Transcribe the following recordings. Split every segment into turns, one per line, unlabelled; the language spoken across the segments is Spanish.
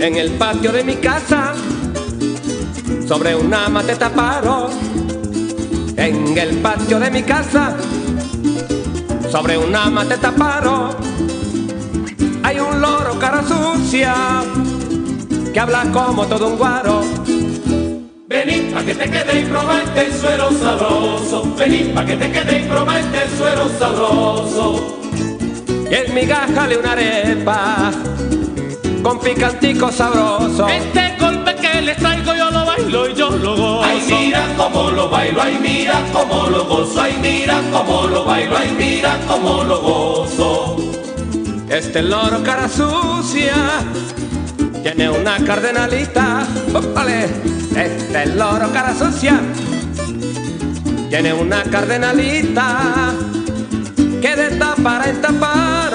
En el patio de mi casa, sobre una mateta paro. En el patio de mi casa, sobre una mateta paro. Hay un loro cara sucia que habla como todo un guaro.
Vení pa' que te quede y proba este suero sabroso. Vení pa' que te quede y proba este suero sabroso.
Y en migajale una arepa con picantico sabroso.
Este golpe que les traigo yo lo bailo y yo lo gozo.
Ay, mira cómo lo bailo, ay, mira cómo lo gozo, ay, mira cómo lo bailo, ay, mira cómo lo gozo.
Este loro cara sucia tiene una cardenalita. ¡Ópale! Este loro cara sucia tiene una cardenalita que de tapar en tapar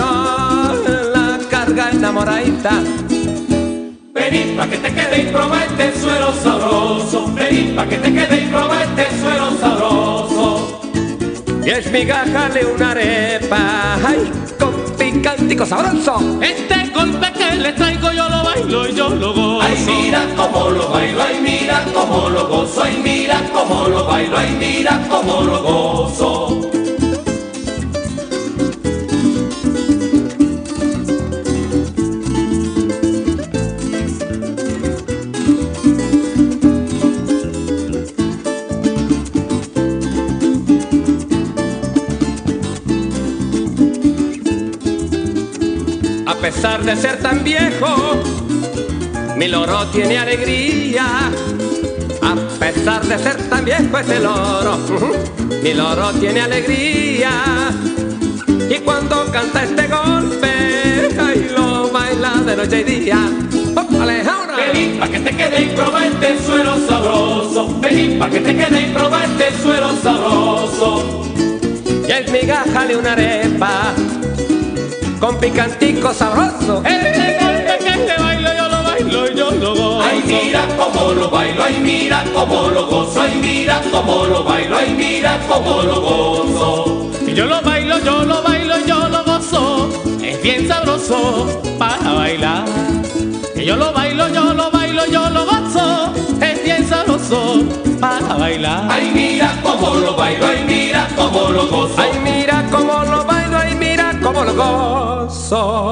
la carga enamoradita.
Vení pa' que te quede y proba este suero sabroso. Vení pa' que te quede y proba este suero sabroso.
Y es migajale una arepa, ay, con picantico sabroso.
Este golpe que les traigo yo lo bailo y yo lo gozo.
Ay, mira cómo lo bailo, ay, mira cómo lo gozo, ay, mira cómo lo bailo, ay, mira cómo lo gozo.
Pesar de ser tan viejo, mi loro tiene alegría. A pesar de ser tan viejo ese loro, mi loro tiene alegría. Y cuando canta este golpe, ay, lo baila de noche y día. ¡Ópale, ahora!
Vení pa' que te quede y proba este suero sabroso. Vení pa' que te quede y proba este suero sabroso.
Y es migajale una arepa con picantico sabroso.
Este golpe que le bailo yo lo bailo y yo lo gozo.
Ay, mira cómo lo bailo, ay, mira cómo lo gozo, ay, mira cómo lo bailo, ay, mira cómo lo gozo.
Yo lo bailo, yo lo bailo, yo lo gozo. Es bien sabroso para bailar. Yo lo bailo, yo lo bailo, yo lo gozo. Es bien sabroso para bailar.
Ay, mira cómo lo bailo, ay, mira cómo lo gozo.
Ay, mira cómo lo bailo, ay, mira cómo lo gozo. só.